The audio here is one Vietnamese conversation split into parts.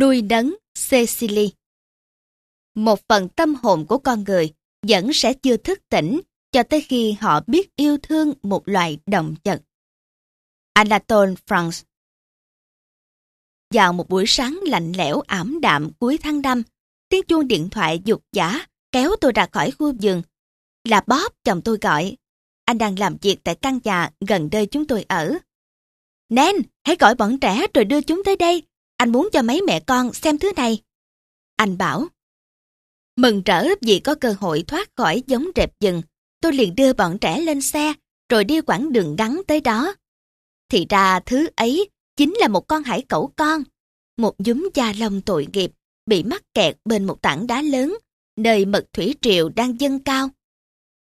Nuôi nấng Cecily Một phần tâm hồn của con người vẫn sẽ chưa thức tỉnh cho tới khi họ biết yêu thương một loài động vật. Anatole France Vào một buổi sáng lạnh lẽo ảm đạm cuối tháng 5, tiếng chuông điện thoại dục giả kéo tôi ra khỏi khu vườn. Là Bob chồng tôi gọi. Anh đang làm việc tại căn nhà gần nơi chúng tôi ở. Nen, hãy gọi bọn trẻ rồi đưa chúng tới đây. Anh muốn cho mấy mẹ con xem thứ này. Anh bảo. Mừng rỡ vì có cơ hội thoát khỏi giống rệp rừng, tôi liền đưa bọn trẻ lên xe, rồi đi quãng đường ngắn tới đó. Thì ra thứ ấy chính là một con hải cẩu con, một dúm da lông tội nghiệp, bị mắc kẹt bên một tảng đá lớn, nơi mật thủy triều đang dâng cao.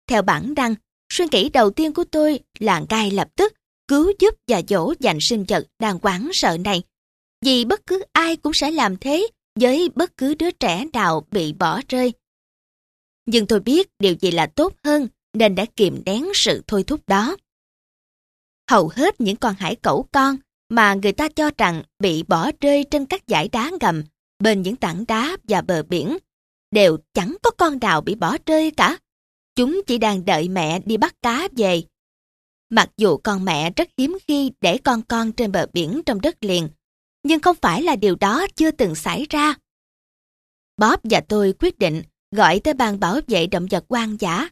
Theo bản đăng, suy nghĩ đầu tiên của tôi là ngay lập tức cứu giúp và dỗ dành sinh vật đang quán sợ này. Vì bất cứ ai cũng sẽ làm thế với bất cứ đứa trẻ nào bị bỏ rơi. Nhưng tôi biết điều gì là tốt hơn nên đã kiềm nén sự thôi thúc đó. Hầu hết những con hải cẩu con mà người ta cho rằng bị bỏ rơi trên các dải đá ngầm bên những tảng đá và bờ biển đều chẳng có con nào bị bỏ rơi cả. Chúng chỉ đang đợi mẹ đi bắt cá về. Mặc dù con mẹ rất hiếm khi để con con trên bờ biển trong đất liền, nhưng không phải là điều đó chưa từng xảy ra. Bob và tôi quyết định gọi tới ban bảo vệ động vật hoang dã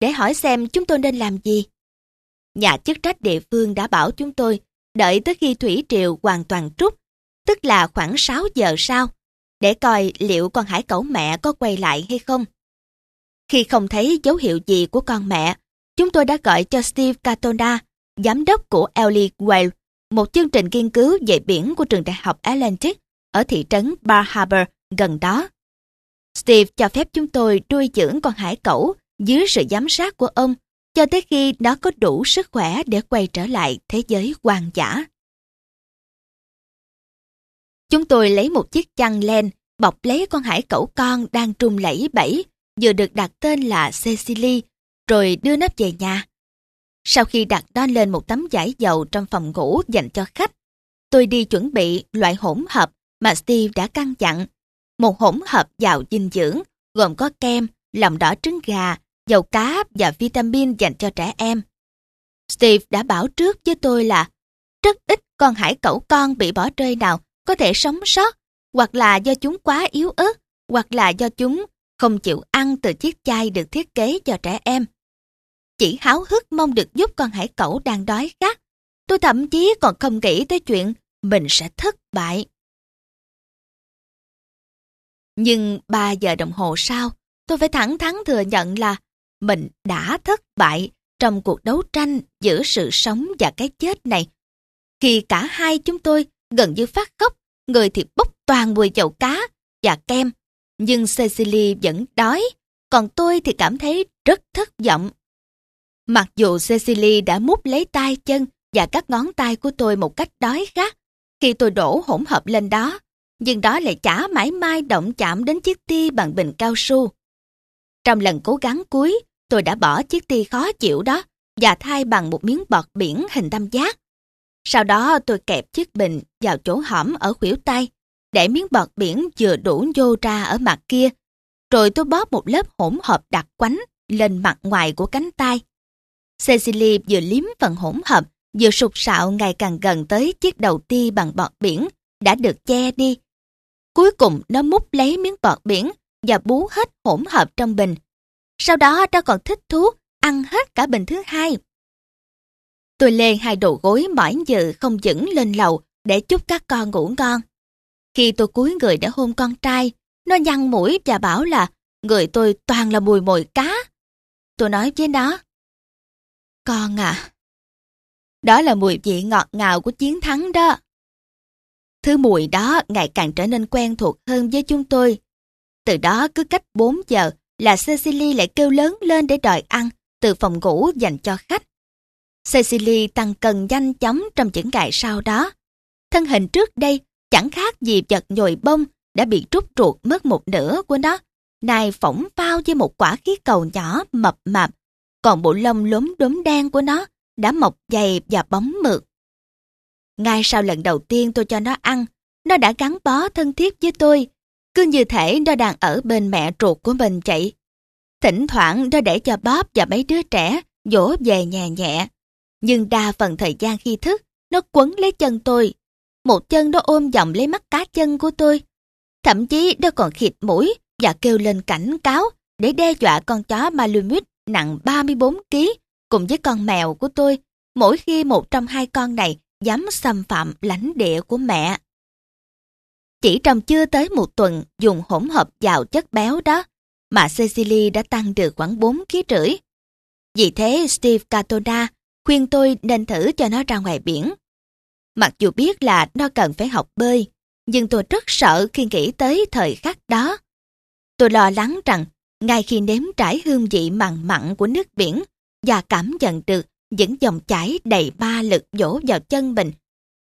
để hỏi xem chúng tôi nên làm gì. Nhà chức trách địa phương đã bảo chúng tôi đợi tới khi thủy triều hoàn toàn trút, tức là khoảng 6 giờ sau, để coi liệu con hải cẩu mẹ có quay lại hay không. Khi không thấy dấu hiệu gì của con mẹ, chúng tôi đã gọi cho Steve Catona, giám đốc của Ellie Whale, một chương trình nghiên cứu về biển của trường đại học Atlantic ở thị trấn Bar Harbor gần đó. Steve cho phép chúng tôi nuôi dưỡng con hải cẩu dưới sự giám sát của ông, cho tới khi nó có đủ sức khỏe để quay trở lại thế giới hoang dã. Chúng tôi lấy một chiếc chăn len, bọc lấy con hải cẩu con đang trung lẫy bẫy, vừa được đặt tên là Cecily, rồi đưa nó về nhà. Sau khi đặt nó lên một tấm giải dầu trong phòng ngủ dành cho khách, tôi đi chuẩn bị loại hỗn hợp mà Steve đã căn dặn. Một hỗn hợp giàu dinh dưỡng gồm có kem, lòng đỏ trứng gà, dầu cá và vitamin dành cho trẻ em. Steve đã bảo trước với tôi là rất ít con hải cẩu con bị bỏ rơi nào có thể sống sót, hoặc là do chúng quá yếu ớt, hoặc là do chúng không chịu ăn từ chiếc chai được thiết kế cho trẻ em. Chỉ háo hức mong được giúp con hải cẩu đang đói khát. Tôi thậm chí còn không nghĩ tới chuyện mình sẽ thất bại. Nhưng 3 giờ đồng hồ sau, tôi phải thẳng thắn thừa nhận là mình đã thất bại trong cuộc đấu tranh giữa sự sống và cái chết này. Khi cả hai chúng tôi gần như phát khóc, người thì bốc toàn mùi chậu cá và kem, nhưng Cecily vẫn đói, còn tôi thì cảm thấy rất thất vọng. Mặc dù Cecily đã mút lấy tay chân và các ngón tay của tôi một cách đói khát khi tôi đổ hỗn hợp lên đó, nhưng đó lại chả mãi mai động chạm đến chiếc ti bằng bình cao su. Trong lần cố gắng cuối, tôi đã bỏ chiếc ti khó chịu đó và thay bằng một miếng bọt biển hình tam giác. Sau đó tôi kẹp chiếc bình vào chỗ hõm ở khuỷu tay, để miếng bọt biển vừa đủ vô ra ở mặt kia, rồi tôi bóp một lớp hỗn hợp đặc quánh lên mặt ngoài của cánh tay. Cecily vừa liếm phần hỗn hợp, vừa sụp sạo ngày càng gần tới chiếc đầu ti bằng bọt biển đã được che đi. Cuối cùng nó múc lấy miếng bọt biển và bú hết hỗn hợp trong bình. Sau đó nó còn thích thú ăn hết cả bình thứ hai. Tôi lê hai đầu gối mỏi dự không vững lên lầu để chúc các con ngủ ngon. Khi tôi cúi người để hôn con trai, nó nhăn mũi và bảo là người tôi toàn là mùi mồi cá. Tôi nói với nó, con à, đó là mùi vị ngọt ngào của chiến thắng đó. Thứ mùi đó ngày càng trở nên quen thuộc hơn với chúng tôi. Từ đó cứ cách 4 giờ là Cecily lại kêu lớn lên để đòi ăn từ phòng ngủ dành cho khách. Cecily tăng cân nhanh chóng trong những ngày sau đó. Thân hình trước đây chẳng khác gì vật nhồi bông đã bị trút ruột mất một nửa của nó. Nay phỏng phao với một quả khí cầu nhỏ mập mạp, còn bộ lông lốm đốm đen của nó đã mọc dày và bóng mượt. Ngay sau lần đầu tiên tôi cho nó ăn, nó đã gắn bó thân thiết với tôi, cứ như thể nó đang ở bên mẹ ruột của mình vậy. Thỉnh thoảng nó để cho Bob và mấy đứa trẻ dỗ về nhẹ nhẹ. Nhưng đa phần thời gian khi thức, nó quấn lấy chân tôi. Một chân nó ôm vòng lấy mắt cá chân của tôi. Thậm chí nó còn khịt mũi và kêu lên cảnh cáo để đe dọa con chó Malamute nặng 34 kg cùng với con mèo của tôi mỗi khi một trong hai con này dám xâm phạm lãnh địa của mẹ. Chỉ trong chưa tới một tuần dùng hỗn hợp vào chất béo đó mà Cecily đã tăng được khoảng 4 kg rưỡi. Vì thế Steve Catona khuyên tôi nên thử cho nó ra ngoài biển. Mặc dù biết là nó cần phải học bơi, nhưng tôi rất sợ khi nghĩ tới thời khắc đó. Tôi lo lắng rằng ngay khi nếm trải hương vị mặn mặn của nước biển và cảm nhận được những dòng chảy đầy ba lực dỗ vào chân mình,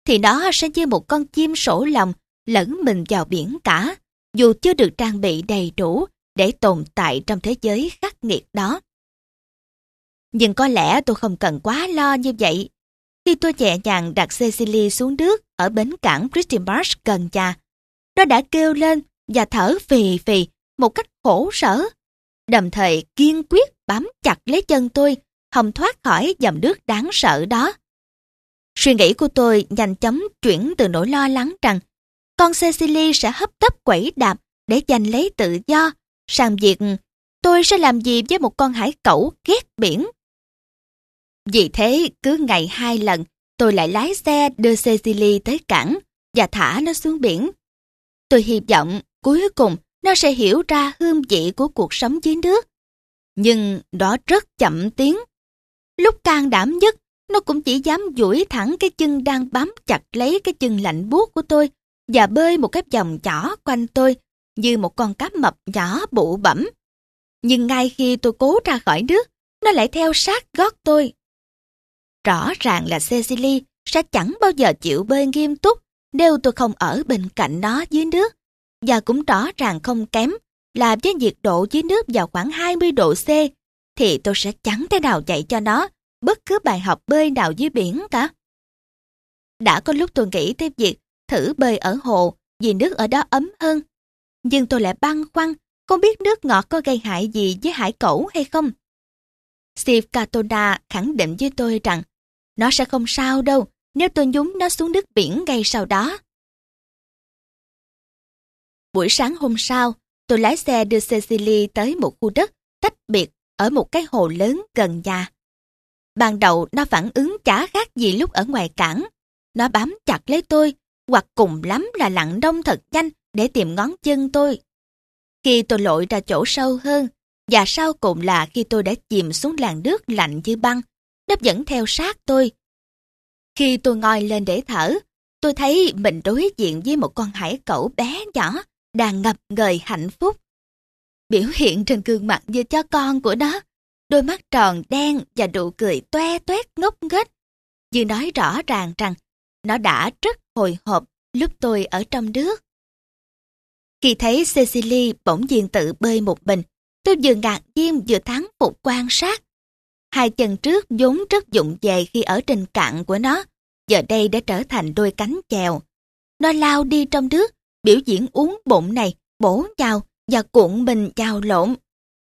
thì nó sẽ như một con chim sổ lòng lẫn mình vào biển cả, dù chưa được trang bị đầy đủ để tồn tại trong thế giới khắc nghiệt đó. Nhưng có lẽ tôi không cần quá lo như vậy. Khi tôi nhẹ nhàng đặt Cecily xuống nước ở bến cảng Christian Marsh gần nhà, nó đã kêu lên và thở phì phì một cách khổ sở, đồng thời kiên quyết bám chặt lấy chân tôi, không thoát khỏi dòng nước đáng sợ đó. Suy nghĩ của tôi nhanh chóng chuyển từ nỗi lo lắng rằng con Cecily sẽ hấp tấp quẩy đạp để giành lấy tự do, sang việc tôi sẽ làm gì với một con hải cẩu ghét biển. Vì thế, cứ ngày hai lần, tôi lại lái xe đưa Cecily tới cảng và thả nó xuống biển. Tôi hy vọng cuối cùng nó sẽ hiểu ra hương vị của cuộc sống dưới nước. Nhưng đó rất chậm tiến. Lúc can đảm nhất, nó cũng chỉ dám duỗi thẳng cái chân đang bám chặt lấy cái chân lạnh buốt của tôi và bơi một cái vòng nhỏ quanh tôi như một con cá mập nhỏ bụ bẩm. Nhưng ngay khi tôi cố ra khỏi nước, nó lại theo sát gót tôi. Rõ ràng là Cecily sẽ chẳng bao giờ chịu bơi nghiêm túc nếu tôi không ở bên cạnh nó dưới nước. Và cũng rõ ràng không kém là với nhiệt độ dưới nước vào khoảng 20 độ C, thì tôi sẽ chẳng thể nào dạy cho nó bất cứ bài học bơi nào dưới biển cả. Đã có lúc tôi nghĩ tới việc thử bơi ở hồ vì nước ở đó ấm hơn. Nhưng tôi lại băn khoăn không biết nước ngọt có gây hại gì với hải cẩu hay không. Steve Katona khẳng định với tôi rằng nó sẽ không sao đâu nếu tôi nhúng nó xuống nước biển ngay sau đó. Buổi sáng hôm sau, tôi lái xe đưa Cecily tới một khu đất tách biệt ở một cái hồ lớn gần nhà. Ban đầu nó phản ứng chả khác gì lúc ở ngoài cảng. Nó bám chặt lấy tôi, hoặc cùng lắm là lặn đông thật nhanh để tìm ngón chân tôi. Khi tôi lội ra chỗ sâu hơn, và sau cùng là khi tôi đã chìm xuống làn nước lạnh như băng, nó vẫn theo sát tôi. Khi tôi ngoi lên để thở, tôi thấy mình đối diện với một con hải cẩu bé nhỏ đang ngập ngời hạnh phúc. Biểu hiện trên gương mặt như cho con của nó, đôi mắt tròn đen và nụ cười toe toét ngốc nghếch, như nói rõ ràng rằng nó đã rất hồi hộp lúc tôi ở trong nước. Khi thấy Cecily bỗng nhiên tự bơi một mình, tôi vừa ngạc nhiên vừa thắng phục quan sát. Hai chân trước vốn rất dụng về khi ở trên cạn của nó, giờ đây đã trở thành đôi cánh chèo. Nó lao đi trong nước, biểu diễn uống bụng này, bổ chào và cuộn mình chào lộn.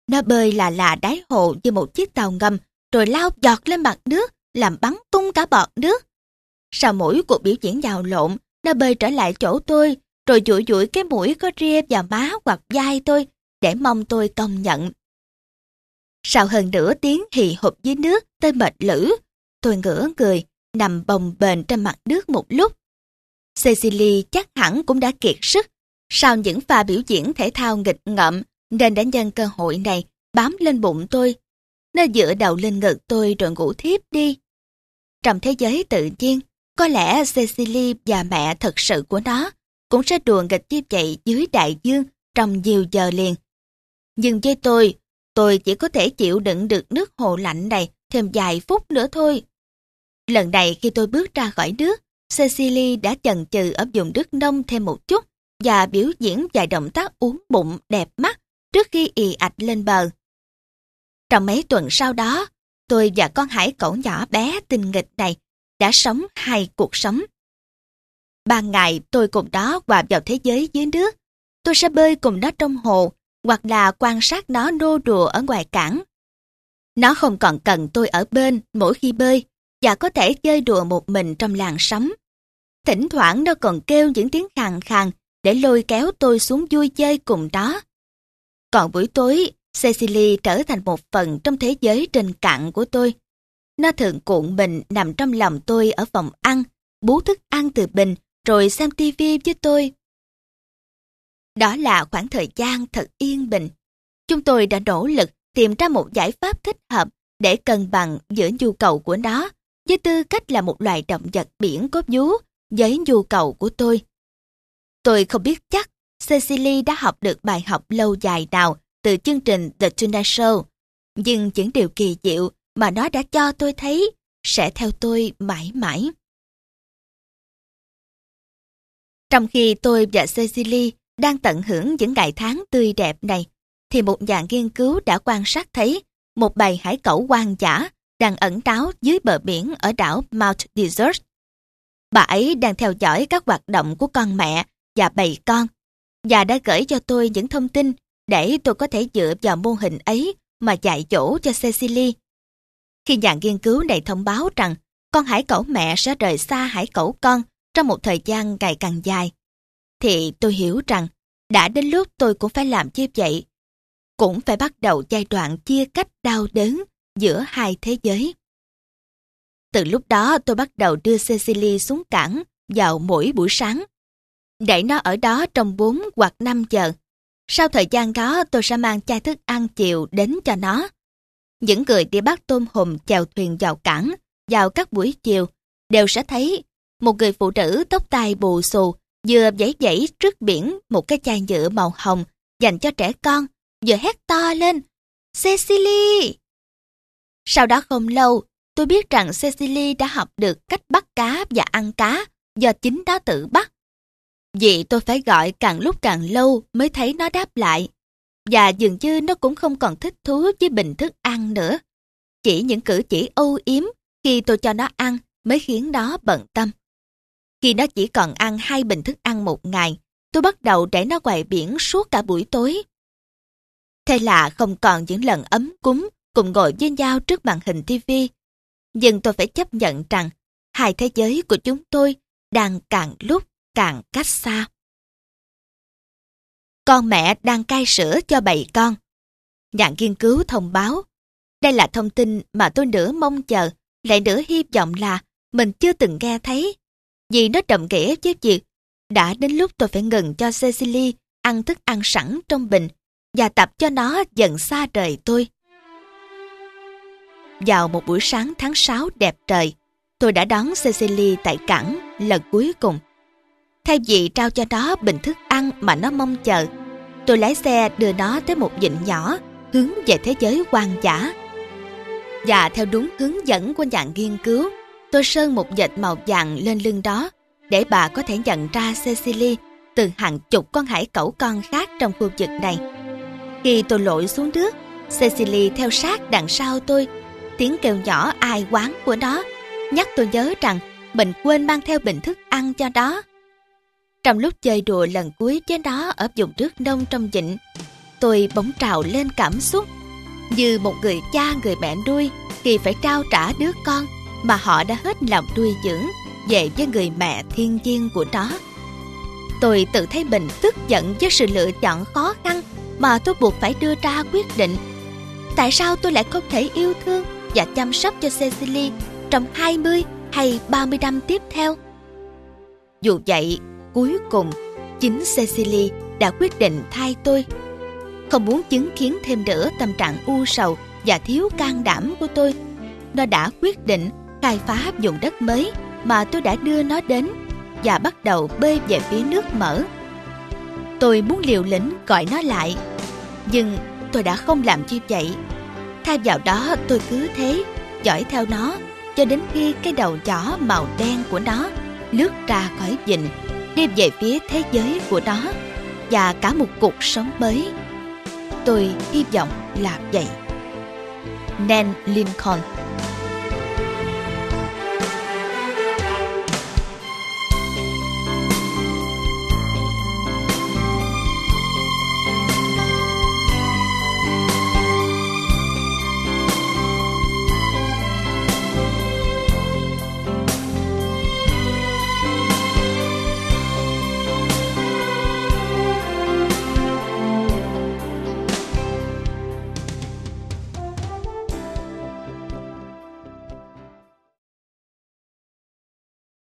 Nó bơi là là đáy hồ như một chiếc tàu ngầm, rồi lao giọt lên mặt nước, làm bắn tung cả bọt nước. Sau mỗi cuộc biểu diễn vào lộn, nó bơi trở lại chỗ tôi, rồi dụi dụi cái mũi có ria vào má hoặc vai tôi, để mong tôi công nhận. Sau hơn nửa tiếng hì hụp dưới nước, tôi mệt lử. Tôi ngửa người, nằm bồng bềnh trên mặt nước một lúc. Cecily chắc hẳn cũng đã kiệt sức. Sau những pha biểu diễn thể thao nghịch ngợm, nên đã nhân cơ hội này bám lên bụng tôi. Nó dựa đầu lên ngực tôi rồi ngủ thiếp đi. Trong thế giới tự nhiên, có lẽ Cecily và mẹ thật sự của nó cũng sẽ đùa nghịch như vậy dưới đại dương trong nhiều giờ liền. Nhưng với tôi, tôi chỉ có thể chịu đựng được nước hồ lạnh này thêm vài phút nữa thôi. Lần này khi tôi bước ra khỏi nước, Cecily đã chần chừ ở vùng nước nông thêm một chút và biểu diễn vài động tác uống bụng đẹp mắt trước khi ì ạch lên bờ. Trong mấy tuần sau đó, tôi và con hải cẩu nhỏ bé tình nghịch này đã sống hai cuộc sống. Ban ngày tôi cùng đó hòa vào thế giới dưới nước. Tôi sẽ bơi cùng nó trong hồ hoặc là quan sát nó nô đùa ở ngoài cảng. Nó không còn cần tôi ở bên mỗi khi bơi và có thể chơi đùa một mình trong làng sóng. Thỉnh thoảng nó còn kêu những tiếng khàn khàn để lôi kéo tôi xuống vui chơi cùng đó. Còn buổi tối, Cecily trở thành một phần trong thế giới trên cạn của tôi. Nó thường cuộn mình nằm trong lòng tôi ở phòng ăn, bú thức ăn từ bình, rồi xem tivi với tôi. Đó là khoảng thời gian thật yên bình. Chúng tôi đã nỗ lực tìm ra một giải pháp thích hợp để cân bằng giữa nhu cầu của nó với tư cách là một loài động vật biển có vú với nhu cầu của tôi. Tôi không biết chắc Cecily đã học được bài học lâu dài nào từ chương trình The Tonight Show, nhưng những điều kỳ diệu mà nó đã cho tôi thấy sẽ theo tôi mãi mãi. Trong khi tôi và Cecily đang tận hưởng những ngày tháng tươi đẹp này, thì một nhà nghiên cứu đã quan sát thấy một bầy hải cẩu hoang dã đang ẩn náu dưới bờ biển ở đảo Mount Desert. Bà ấy đang theo dõi các hoạt động của con mẹ và bầy con và đã gửi cho tôi những thông tin để tôi có thể dựa vào mô hình ấy mà dạy dỗ cho Cecily. Khi nhà nghiên cứu này thông báo rằng con hải cẩu mẹ sẽ rời xa hải cẩu con trong một thời gian ngày càng dài, thì tôi hiểu rằng đã đến lúc tôi cũng phải làm như vậy. Cũng phải bắt đầu giai đoạn chia cách đau đớn giữa hai thế giới. Từ lúc đó tôi bắt đầu đưa Cecily xuống cảng vào mỗi buổi sáng. Để nó ở đó trong 4 hoặc 5 giờ. Sau thời gian đó tôi sẽ mang chai thức ăn chiều đến cho nó. Những người đi bắt tôm hùm chèo thuyền vào cảng vào các buổi chiều đều sẽ thấy một người phụ nữ tóc tai bù xù vừa dãy dãy trước biển một cái chai nhựa màu hồng dành cho trẻ con, vừa hét to lên, Cecily! Sau đó không lâu, tôi biết rằng Cecily đã học được cách bắt cá và ăn cá do chính nó tự bắt. Vì tôi phải gọi càng lúc càng lâu mới thấy nó đáp lại. Và dường như nó cũng không còn thích thú với bình thức ăn nữa. Chỉ những cử chỉ âu yếm khi tôi cho nó ăn mới khiến nó bận tâm. Khi nó chỉ còn ăn hai bình thức ăn một ngày, tôi bắt đầu để nó ngoài biển suốt cả buổi tối. Thế là không còn những lần ấm cúng cùng ngồi với nhau trước màn hình TV. Nhưng tôi phải chấp nhận rằng hai thế giới của chúng tôi đang càng lúc càng cách xa. Con mẹ đang cai sữa cho bầy con. Nhà nghiên cứu thông báo. Đây là thông tin mà tôi nửa mong chờ, lại nửa hy vọng là mình chưa từng nghe thấy vì nó đậm nghĩa với việc đã đến lúc tôi phải ngừng cho Cecily ăn thức ăn sẵn trong bình và tập cho nó dần xa rời tôi. Vào một buổi sáng tháng 6 đẹp trời, tôi đã đón Cecily tại cảng lần cuối cùng. Thay vì trao cho nó bình thức ăn mà nó mong chờ, tôi lái xe đưa nó tới một vịnh nhỏ hướng về thế giới hoang dã. Và theo đúng hướng dẫn của nhà nghiên cứu, Tôi sơn một dệt màu vàng lên lưng đó để bà có thể nhận ra Cecily từ hàng chục con hải cẩu con khác trong khu vực này. Khi tôi lội xuống nước, Cecily theo sát đằng sau tôi, tiếng kêu nhỏ ai quán của nó, nhắc tôi nhớ rằng mình quên mang theo bình thức ăn cho đó. Trong lúc chơi đùa lần cuối với nó ở vùng nước nông trong vịnh, tôi bỗng trào lên cảm xúc như một người cha người mẹ nuôi khi phải trao trả đứa con mà họ đã hết lòng nuôi dưỡng về với người mẹ thiên nhiên của nó. Tôi tự thấy mình tức giận với sự lựa chọn khó khăn mà tôi buộc phải đưa ra quyết định. Tại sao tôi lại không thể yêu thương và chăm sóc cho Cecily trong 20 hay 30 năm tiếp theo? Dù vậy, cuối cùng, chính Cecily đã quyết định thay tôi. Không muốn chứng kiến thêm nữa tâm trạng u sầu và thiếu can đảm của tôi. Nó đã quyết định khai phá vùng đất mới mà tôi đã đưa nó đến và bắt đầu bơi về phía nước mở. Tôi muốn liều lĩnh gọi nó lại, nhưng tôi đã không làm như vậy. Thay vào đó tôi cứ thế, dõi theo nó cho đến khi cái đầu chó màu đen của nó lướt ra khỏi vịnh, đi về phía thế giới của nó và cả một cuộc sống mới. Tôi hy vọng là vậy. Nan Lincoln